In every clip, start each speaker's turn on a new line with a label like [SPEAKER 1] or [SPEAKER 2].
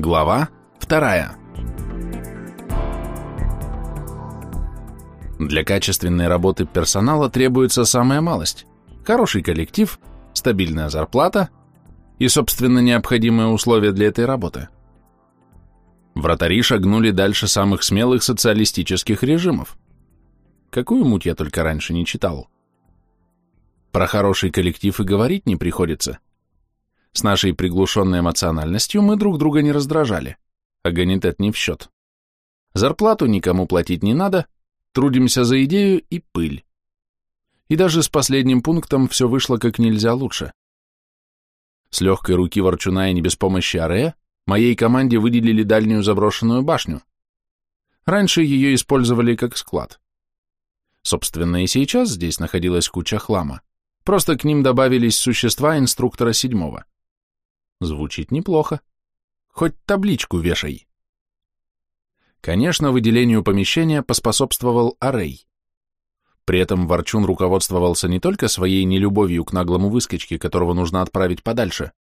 [SPEAKER 1] Глава вторая. Для качественной работы персонала требуется самая малость – хороший коллектив, стабильная зарплата и, собственно, необходимые условия для этой работы. Вратари шагнули дальше самых смелых социалистических режимов. Какую муть я только раньше не читал. Про хороший коллектив и говорить не приходится – с нашей приглушенной эмоциональностью мы друг друга не раздражали, а ганитет не в счет. Зарплату никому платить не надо, трудимся за идею и пыль. И даже с последним пунктом все вышло как нельзя лучше. С легкой руки Ворчуна и не без помощи Арея моей команде выделили дальнюю заброшенную башню. Раньше ее использовали как склад. Собственно, и сейчас здесь находилась куча хлама. Просто к ним добавились существа инструктора седьмого. Звучит неплохо. Хоть табличку вешай. Конечно, выделению помещения поспособствовал Арей. При этом Ворчун руководствовался не только своей нелюбовью к наглому выскочке, которого нужно отправить подальше,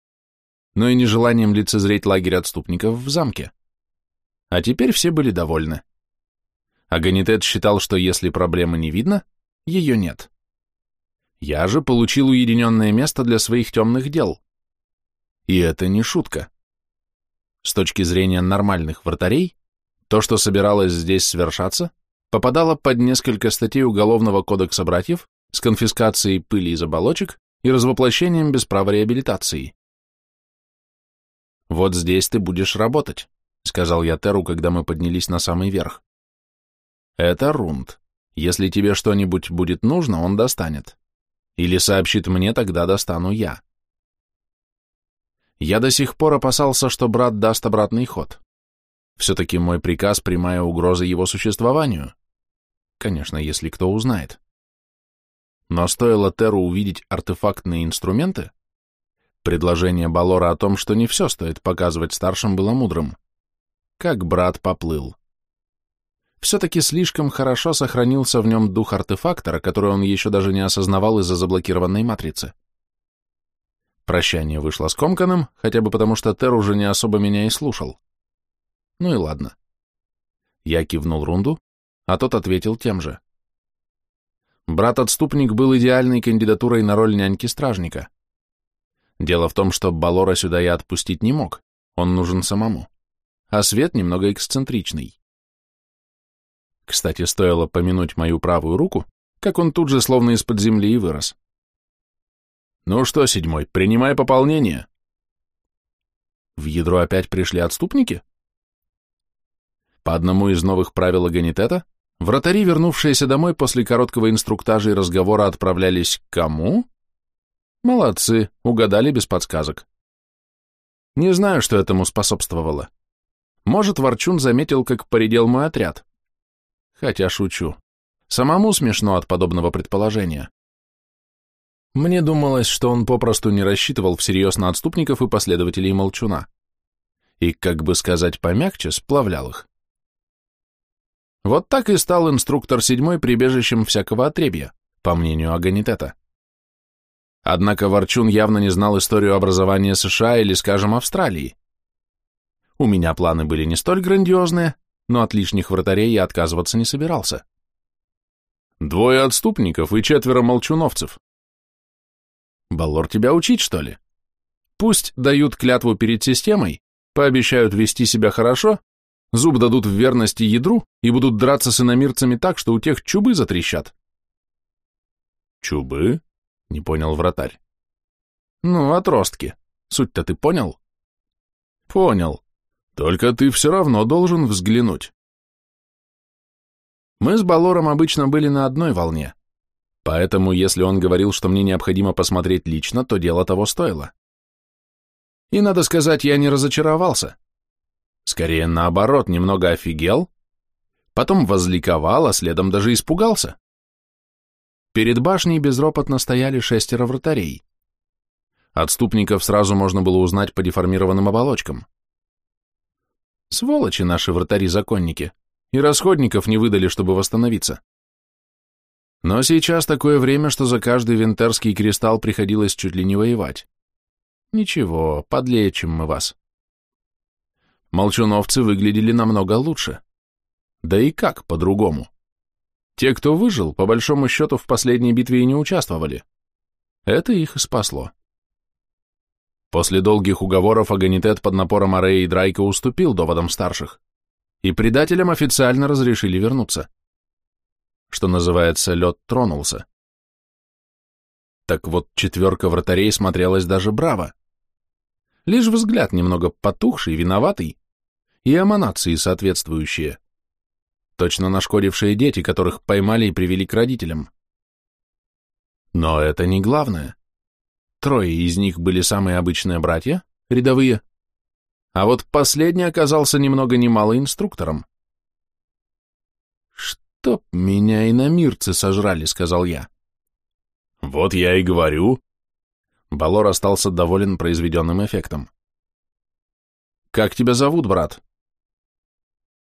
[SPEAKER 1] но и нежеланием лицезреть лагерь отступников в замке. А теперь все были довольны. Аганитет считал, что если проблемы не видно, ее нет. Я же получил уединенное место для своих темных дел. И это не шутка. С точки зрения нормальных вратарей, то, что собиралось здесь свершаться, попадало под несколько статей Уголовного кодекса братьев с конфискацией пыли из оболочек и развоплощением без права реабилитации. «Вот здесь ты будешь работать», — сказал я Теру, когда мы поднялись на самый верх. «Это Рунд. Если тебе что-нибудь будет нужно, он достанет. Или сообщит мне, тогда достану я. Я до сих пор опасался, что брат даст обратный ход. Все-таки мой приказ – прямая угроза его существованию. Конечно, если кто узнает. Но стоило Теру увидеть артефактные инструменты, предложение Балора о том, что не все стоит показывать старшим, было мудрым. Как брат поплыл. Все-таки слишком хорошо сохранился в нем дух артефактора, который он еще даже не осознавал из-за заблокированной матрицы. Прощание вышло скомканным, хотя бы потому, что Тер уже не особо меня и слушал. Ну и ладно. Я кивнул Рунду, а тот ответил тем же. Брат-отступник был идеальной кандидатурой на роль няньки-стражника. Дело в том, что Балора сюда я отпустить не мог, он нужен самому. А Свет немного эксцентричный. Кстати, стоило помянуть мою правую руку, как он тут же словно из-под земли и вырос. Ну что, седьмой, принимай пополнение. В ядро опять пришли отступники? По одному из новых правил Аганитета, вратари, вернувшиеся домой после короткого инструктажа и разговора, отправлялись к кому? Молодцы, угадали без подсказок. Не знаю, что этому способствовало. Может, Ворчун заметил, как поредел мой отряд. Хотя шучу. Самому смешно от подобного предположения. Мне думалось, что он попросту не рассчитывал всерьез на отступников и последователей Молчуна. И, как бы сказать помягче, сплавлял их. Вот так и стал инструктор седьмой прибежищем всякого отребья, по мнению Аганитета. Однако Ворчун явно не знал историю образования США или, скажем, Австралии. У меня планы были не столь грандиозные, но от лишних вратарей я отказываться не собирался. Двое отступников и четверо молчуновцев, Баллор тебя учить, что ли? Пусть дают клятву перед системой, пообещают вести себя хорошо, зуб дадут в верности ядру и будут драться с иномирцами так, что у тех чубы затрещат. Чубы? Не понял вратарь. Ну, отростки. Суть-то ты понял? Понял. Только ты все равно должен взглянуть. Мы с Балором обычно были на одной волне. Поэтому, если он говорил, что мне необходимо посмотреть лично, то дело того стоило. И, надо сказать, я не разочаровался. Скорее, наоборот, немного офигел, потом возликовал, а следом даже испугался. Перед башней безропотно стояли шестеро вратарей. Отступников сразу можно было узнать по деформированным оболочкам. Сволочи наши вратари-законники, и расходников не выдали, чтобы восстановиться. Но сейчас такое время, что за каждый винтерский кристалл приходилось чуть ли не воевать. Ничего, подлечим мы вас. молчуновцы выглядели намного лучше. Да и как по-другому? Те, кто выжил, по большому счету в последней битве и не участвовали. Это их и спасло. После долгих уговоров Аганитет под напором Ареи и Драйка уступил доводам старших, и предателям официально разрешили вернуться. Что называется, лед тронулся. Так вот, четверка вратарей смотрелась даже браво. Лишь взгляд немного потухший, виноватый, и эманации соответствующие. Точно нашкодившие дети, которых поймали и привели к родителям. Но это не главное. Трое из них были самые обычные братья, рядовые, а вот последний оказался немного немало инструктором. «Чтоб меня и на мирцы сожрали», — сказал я. «Вот я и говорю». Балор остался доволен произведенным эффектом. «Как тебя зовут, брат?»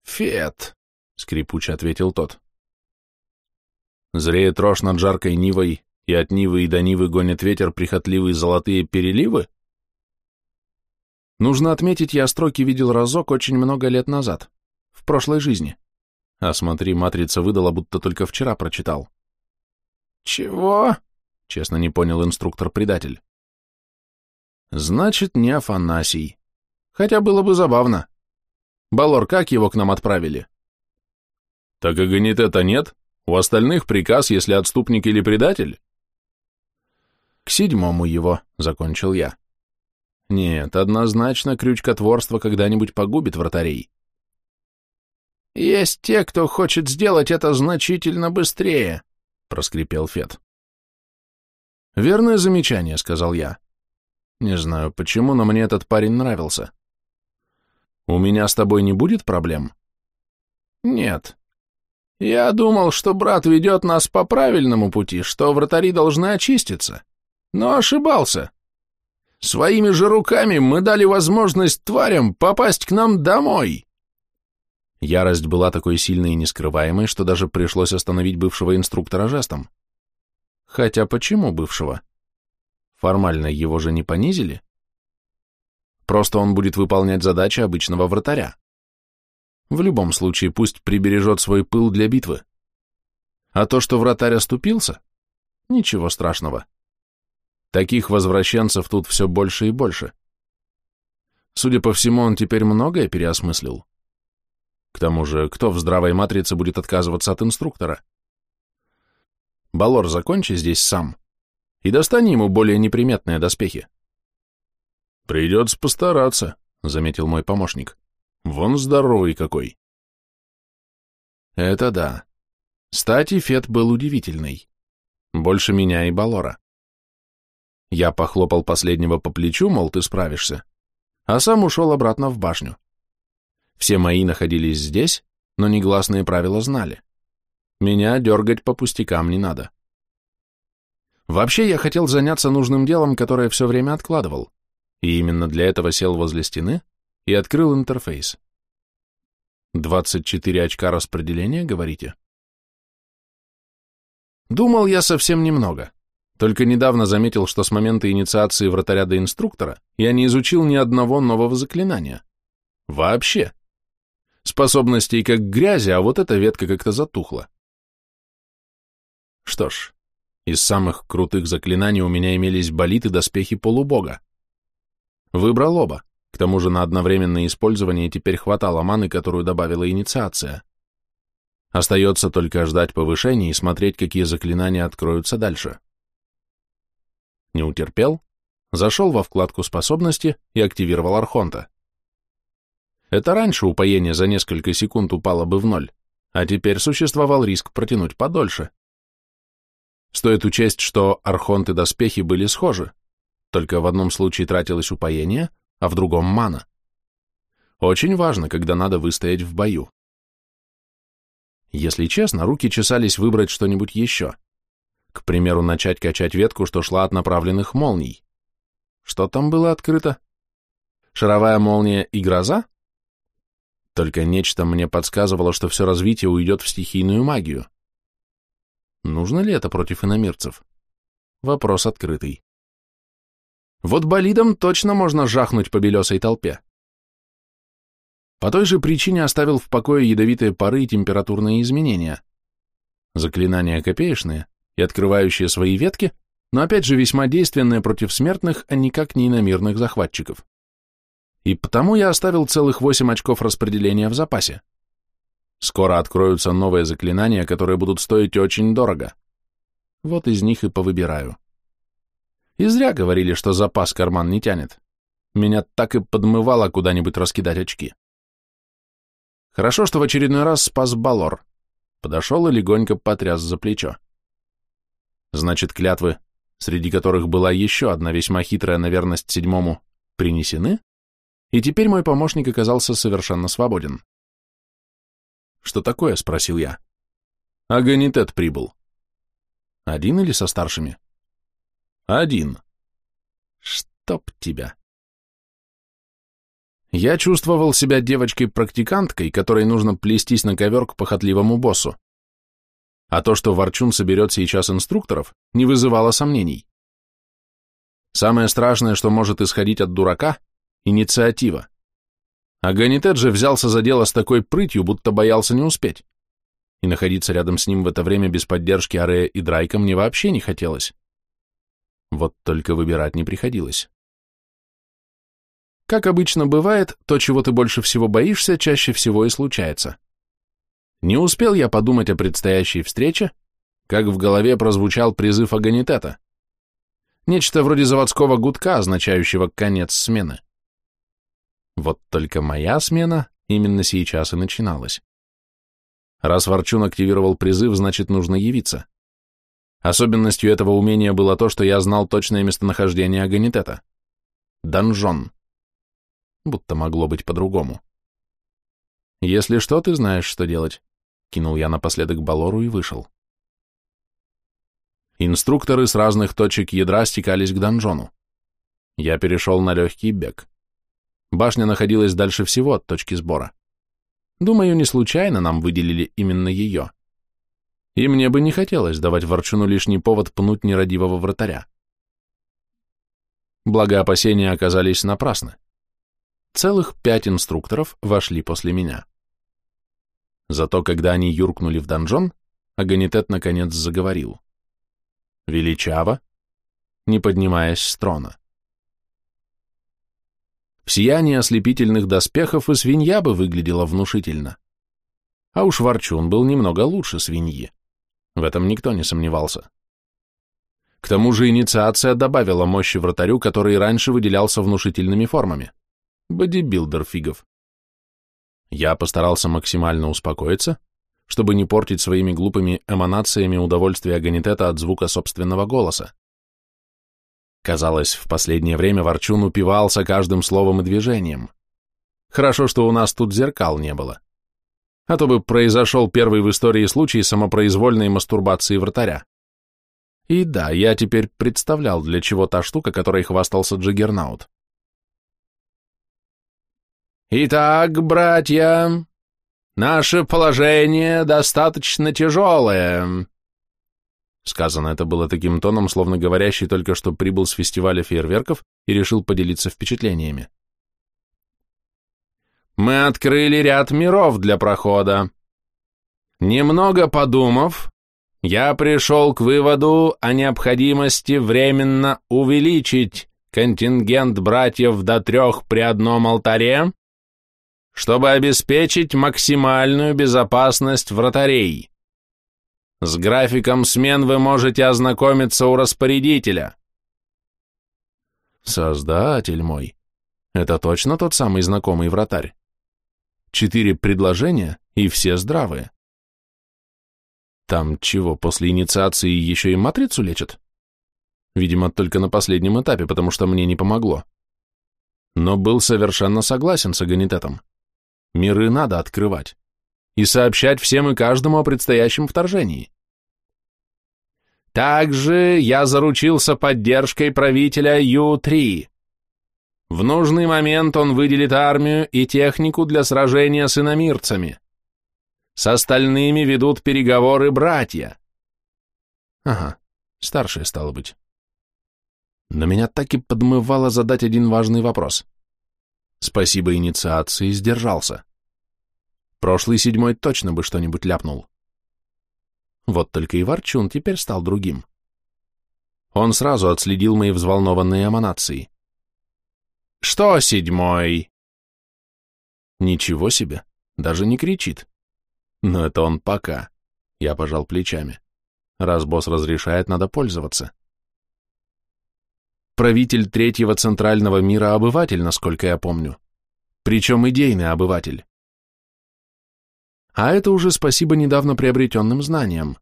[SPEAKER 2] «Фет», — скрипуче ответил тот.
[SPEAKER 1] Зреет рожь над жаркой нивой, и от нивы и до нивы гонит ветер прихотливые золотые переливы? Нужно отметить, я строки видел разок очень много лет назад, в прошлой жизни. А смотри, матрица выдала, будто только вчера прочитал.
[SPEAKER 2] «Чего?»
[SPEAKER 1] — честно не понял инструктор-предатель. «Значит, не Афанасий. Хотя было бы забавно. Балор, как его к нам отправили?»
[SPEAKER 3] «Так и гонит нет. У остальных приказ, если отступник или предатель».
[SPEAKER 1] К седьмому его, закончил я. Нет, однозначно крючкотворство когда-нибудь погубит вратарей.
[SPEAKER 2] Есть те, кто хочет сделать это значительно быстрее, проскрипел Фет.
[SPEAKER 1] Верное замечание, сказал я. Не знаю почему, но мне этот парень нравился. У меня с тобой не будет проблем?
[SPEAKER 2] Нет. Я думал, что брат ведет нас по правильному пути, что вратари должны очиститься но ошибался. Своими же руками мы дали возможность тварям попасть к нам домой.
[SPEAKER 1] Ярость была такой сильной и нескрываемой, что даже пришлось остановить бывшего инструктора жестом. Хотя почему бывшего? Формально его же не понизили? Просто он будет выполнять задачи обычного вратаря. В любом случае, пусть прибережет свой пыл для битвы. А то, что вратарь оступился, ничего страшного. Таких возвращенцев тут все больше и больше. Судя по всему, он теперь многое переосмыслил. К тому же, кто в здравой матрице будет отказываться от инструктора? Балор, закончи здесь сам и достань ему более неприметные доспехи.
[SPEAKER 3] Придется постараться, заметил мой помощник. Вон здоровый какой.
[SPEAKER 1] Это да. Стати Фет был удивительный. Больше меня и Балора. Я похлопал последнего по плечу, мол, ты справишься, а сам ушел обратно в башню. Все мои находились здесь, но негласные правила знали. Меня дергать по пустякам не надо. Вообще я хотел заняться нужным делом, которое все время откладывал, и именно для этого сел возле стены и открыл интерфейс. 24 очка распределения, говорите? Думал я совсем немного. Только недавно заметил, что с момента инициации вратаря до инструктора я не изучил ни одного нового заклинания. Вообще. Способностей как грязи, а вот эта ветка как-то затухла. Что ж, из самых крутых заклинаний у меня имелись болиты доспехи полубога. Выбрал оба, к тому же на одновременное использование теперь хватало маны, которую добавила инициация. Остается только ждать повышения и смотреть, какие заклинания откроются дальше. Не утерпел, зашел во вкладку способности и активировал Архонта. Это раньше упоение за несколько секунд упало бы в ноль, а теперь существовал риск протянуть подольше. Стоит учесть, что Архонт и доспехи были схожи, только в одном случае тратилось упоение, а в другом мана. Очень важно, когда надо выстоять в бою. Если честно, руки чесались выбрать что-нибудь еще. К примеру, начать качать ветку, что шла от направленных молний. Что там было открыто? Шаровая молния и гроза? Только нечто мне подсказывало, что все развитие уйдет в стихийную магию. Нужно ли это против иномирцев? Вопрос открытый. Вот болидом точно можно жахнуть по белесой толпе. По той же причине оставил в покое ядовитые пары и температурные изменения. Заклинания копеечные и открывающие свои ветки, но опять же весьма действенные против смертных, а никак не иномирных захватчиков. И потому я оставил целых восемь очков распределения в запасе. Скоро откроются новые заклинания, которые будут стоить очень дорого. Вот из них и повыбираю. И зря говорили, что запас карман не тянет. Меня так и подмывало куда-нибудь раскидать очки. Хорошо, что в очередной раз спас Балор. Подошел и легонько потряс за плечо. Значит, клятвы, среди которых была еще одна весьма хитрая на верность седьмому, принесены, и теперь мой помощник оказался совершенно свободен. «Что такое?» — спросил я. «Аганитет прибыл». «Один или со старшими?» «Один». «Чтоб тебя». Я чувствовал себя девочкой-практиканткой, которой нужно плестись на ковер к похотливому боссу. А то, что Ворчун соберет сейчас инструкторов, не вызывало сомнений. Самое страшное, что может исходить от дурака — инициатива. А Ганитет же взялся за дело с такой прытью, будто боялся не успеть. И находиться рядом с ним в это время без поддержки Арея и Драйка мне вообще не хотелось. Вот только выбирать не приходилось. Как обычно бывает, то, чего ты больше всего боишься, чаще всего и случается. Не успел я подумать о предстоящей встрече, как в голове прозвучал призыв Аганитета. Нечто вроде заводского гудка, означающего конец смены. Вот только моя смена именно сейчас и начиналась. Раз Ворчун активировал призыв, значит, нужно явиться. Особенностью этого умения было то, что я знал точное местонахождение Аганитета. Донжон. Будто могло быть по-другому. Если что, ты знаешь, что делать. Кинул я напоследок Балору и вышел. Инструкторы с разных точек ядра стекались к донжону. Я перешел на легкий бег. Башня находилась дальше всего от точки сбора. Думаю, не случайно нам выделили именно ее. И мне бы не хотелось давать Ворчуну лишний повод пнуть нерадивого вратаря. Благо опасения оказались напрасны. Целых пять инструкторов вошли после меня. Зато когда они юркнули в донжон, Аганитет наконец заговорил. Величаво, не поднимаясь с трона. В сиянии ослепительных доспехов и свинья бы выглядела внушительно. А уж Ворчун был немного лучше свиньи. В этом никто не сомневался. К тому же инициация добавила мощи вратарю, который раньше выделялся внушительными формами. Бодибилдер фигов. Я постарался максимально успокоиться, чтобы не портить своими глупыми эманациями удовольствие Аганитета от звука собственного голоса. Казалось, в последнее время Ворчун упивался каждым словом и движением. Хорошо, что у нас тут зеркал не было. А то бы произошел первый в истории случай самопроизвольной мастурбации вратаря. И да, я теперь представлял, для чего та штука, которой хвастался Джиггернаут. «Итак, братья, наше положение достаточно тяжелое», Сказано это было таким тоном, словно говорящий только что прибыл с фестиваля фейерверков и решил поделиться впечатлениями. «Мы открыли ряд миров для прохода. Немного подумав, я пришел к выводу о необходимости временно увеличить контингент братьев до трех при одном алтаре, чтобы обеспечить максимальную безопасность вратарей. С графиком смен вы можете ознакомиться у распорядителя. Создатель мой, это точно тот самый знакомый вратарь? Четыре предложения, и все здравые. Там чего, после инициации еще и матрицу лечат? Видимо, только на последнем этапе, потому что мне не помогло. Но был совершенно согласен с агонитетом. Миры надо открывать и сообщать всем и каждому о предстоящем вторжении. Также я заручился поддержкой правителя Ю-3. В нужный момент он выделит армию и технику для сражения с иномирцами. С остальными ведут переговоры братья. Ага, старшие, стало быть. Но меня так и подмывало задать один важный вопрос. Спасибо инициации, сдержался. Прошлый седьмой точно бы что-нибудь ляпнул. Вот только и Ворчун теперь стал другим. Он сразу отследил мои взволнованные эманации.
[SPEAKER 2] «Что седьмой?»
[SPEAKER 1] Ничего себе, даже не кричит. Но это он пока. Я пожал плечами. Раз босс разрешает, надо пользоваться. Правитель третьего центрального мира обыватель, насколько я помню. Причем идейный обыватель. А это уже спасибо недавно приобретенным знаниям.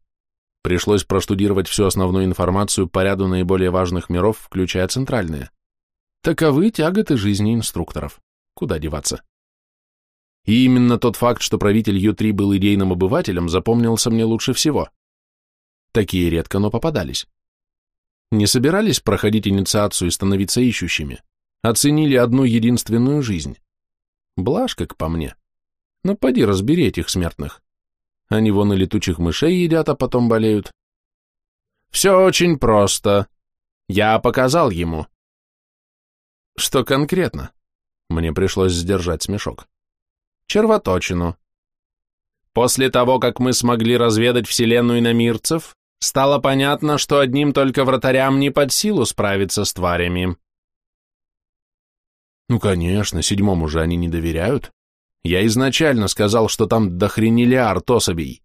[SPEAKER 1] Пришлось проштудировать всю основную информацию по ряду наиболее важных миров, включая центральные. Таковы тяготы жизни инструкторов. Куда деваться? И именно тот факт, что правитель Ю-3 был идейным обывателем, запомнился мне лучше всего. Такие редко, но попадались. Не собирались проходить инициацию и становиться ищущими. Оценили одну единственную жизнь. Блажь, как по мне. Но ну, поди разбери этих смертных. Они вон и летучих мышей едят, а потом болеют.
[SPEAKER 2] Все очень просто. Я показал ему.
[SPEAKER 1] Что конкретно? Мне пришлось сдержать смешок
[SPEAKER 2] червоточину. После того, как мы смогли разведать Вселенную иномирцев, стало понятно, что одним только вратарям не под силу справиться с тварями.
[SPEAKER 1] Ну, конечно, седьмому же они не доверяют. Я изначально сказал, что там дохренелиард особей.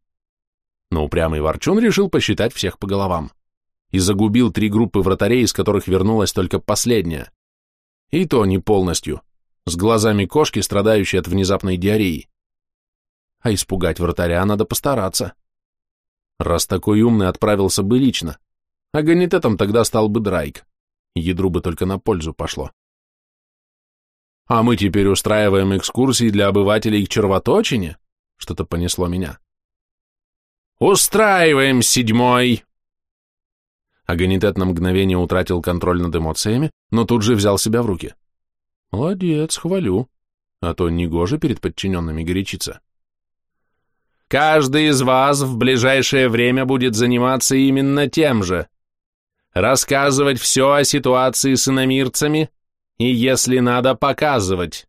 [SPEAKER 1] Но упрямый Ворчун решил посчитать всех по головам и загубил три группы вратарей, из которых вернулась только последняя. И то не полностью с глазами кошки, страдающей от внезапной диареи. А испугать вратаря надо постараться. Раз такой умный отправился бы лично, а ганитетом тогда стал бы Драйк. Ядру бы только на пользу пошло. А мы теперь устраиваем экскурсии для обывателей к червоточине? Что-то понесло меня.
[SPEAKER 2] Устраиваем седьмой!
[SPEAKER 1] Аганитет на мгновение утратил контроль над эмоциями, но тут же взял себя в руки. Молодец, хвалю. А то негоже перед подчиненными горячиться.
[SPEAKER 2] Каждый из вас в ближайшее время будет заниматься именно тем же. Рассказывать все о ситуации с иномирцами и, если надо, показывать.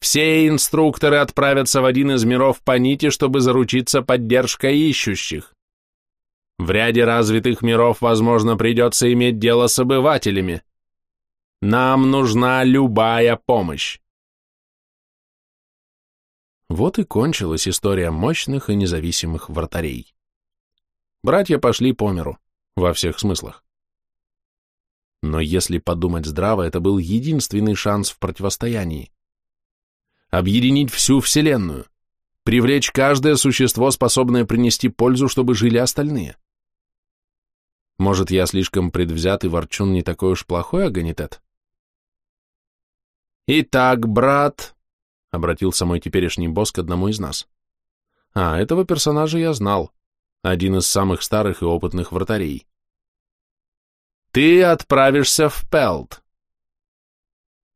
[SPEAKER 2] Все инструкторы отправятся в один из миров по нити, чтобы заручиться поддержкой ищущих. В ряде развитых миров, возможно, придется иметь дело с обывателями. Нам нужна любая помощь.
[SPEAKER 1] Вот и кончилась история мощных и независимых вратарей. Братья пошли по миру, во всех смыслах. Но если подумать здраво, это был единственный шанс в противостоянии. Объединить всю Вселенную, привлечь каждое существо, способное принести пользу, чтобы жили остальные. Может, я слишком предвзят и ворчун не такой уж плохой агонитет?
[SPEAKER 2] «Итак, брат», — обратился мой теперешний босс к одному из нас.
[SPEAKER 1] А, этого персонажа я знал. Один из самых старых и опытных вратарей.
[SPEAKER 2] «Ты отправишься в Пелт».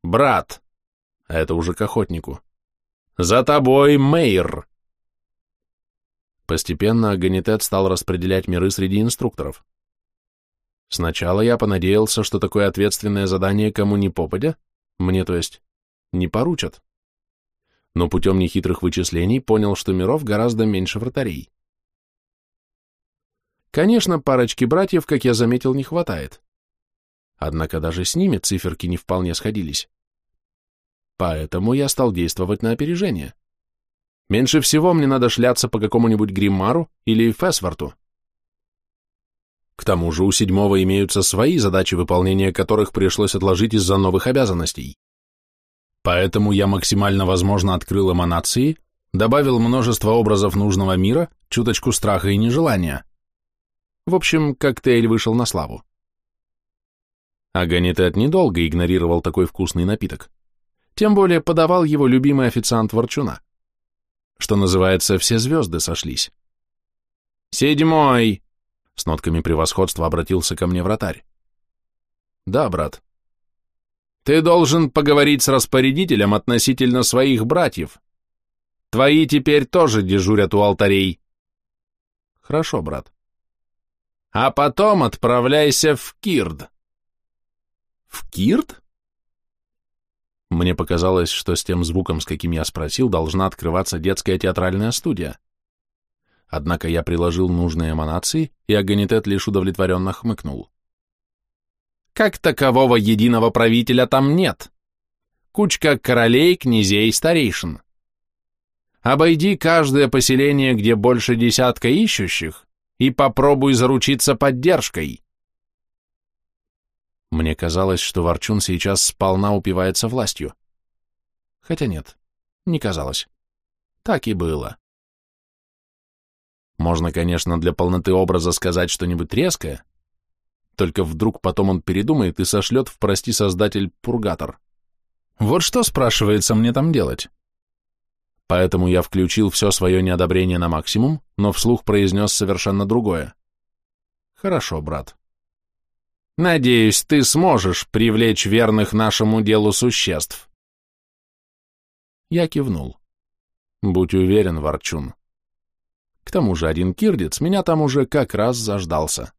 [SPEAKER 1] «Брат», это уже к охотнику.
[SPEAKER 2] «За тобой, Мейр».
[SPEAKER 1] Постепенно Аганитет стал распределять миры среди инструкторов. Сначала я понадеялся, что такое ответственное задание кому ни попадя, мне, то есть, не поручат. Но путем нехитрых вычислений понял, что миров гораздо меньше вратарей. Конечно, парочки братьев, как я заметил, не хватает. Однако даже с ними циферки не вполне сходились. Поэтому я стал действовать на опережение. Меньше всего мне надо шляться по какому-нибудь Гриммару или Фесварту. К тому же у седьмого имеются свои задачи, выполнения которых пришлось отложить из-за новых обязанностей. Поэтому я максимально возможно открыл эманации, добавил множество образов нужного мира, чуточку страха и нежелания. В общем, коктейль вышел на славу. Аганитет недолго игнорировал такой вкусный напиток. Тем более подавал его любимый официант Ворчуна. Что называется, все звезды сошлись.
[SPEAKER 2] «Седьмой!»
[SPEAKER 1] С нотками превосходства обратился ко мне вратарь. Да, брат.
[SPEAKER 2] Ты должен поговорить с распорядителем относительно своих братьев. Твои теперь тоже дежурят у алтарей.
[SPEAKER 1] Хорошо, брат.
[SPEAKER 2] А потом отправляйся в Кирд.
[SPEAKER 1] В Кирд? Мне показалось, что с тем звуком, с каким я спросил, должна открываться детская театральная студия. Однако я приложил нужные эманации, и Аганитет лишь удовлетворенно хмыкнул. Как такового единого правителя там нет. Кучка королей, князей, старейшин. Обойди каждое поселение, где больше десятка ищущих, и попробуй заручиться поддержкой. Мне казалось, что Ворчун сейчас сполна упивается властью. Хотя нет, не казалось. Так и было. Можно, конечно, для полноты образа сказать что-нибудь резкое, только вдруг потом он передумает и сошлет в, прости, создатель, пургатор. Вот что, спрашивается, мне там делать? Поэтому я включил все свое неодобрение на максимум, но вслух произнес совершенно другое. Хорошо, брат. Надеюсь, ты сможешь привлечь верных нашему делу существ. Я кивнул. Будь уверен, Ворчун. К тому же один кирдец меня там уже как раз заждался.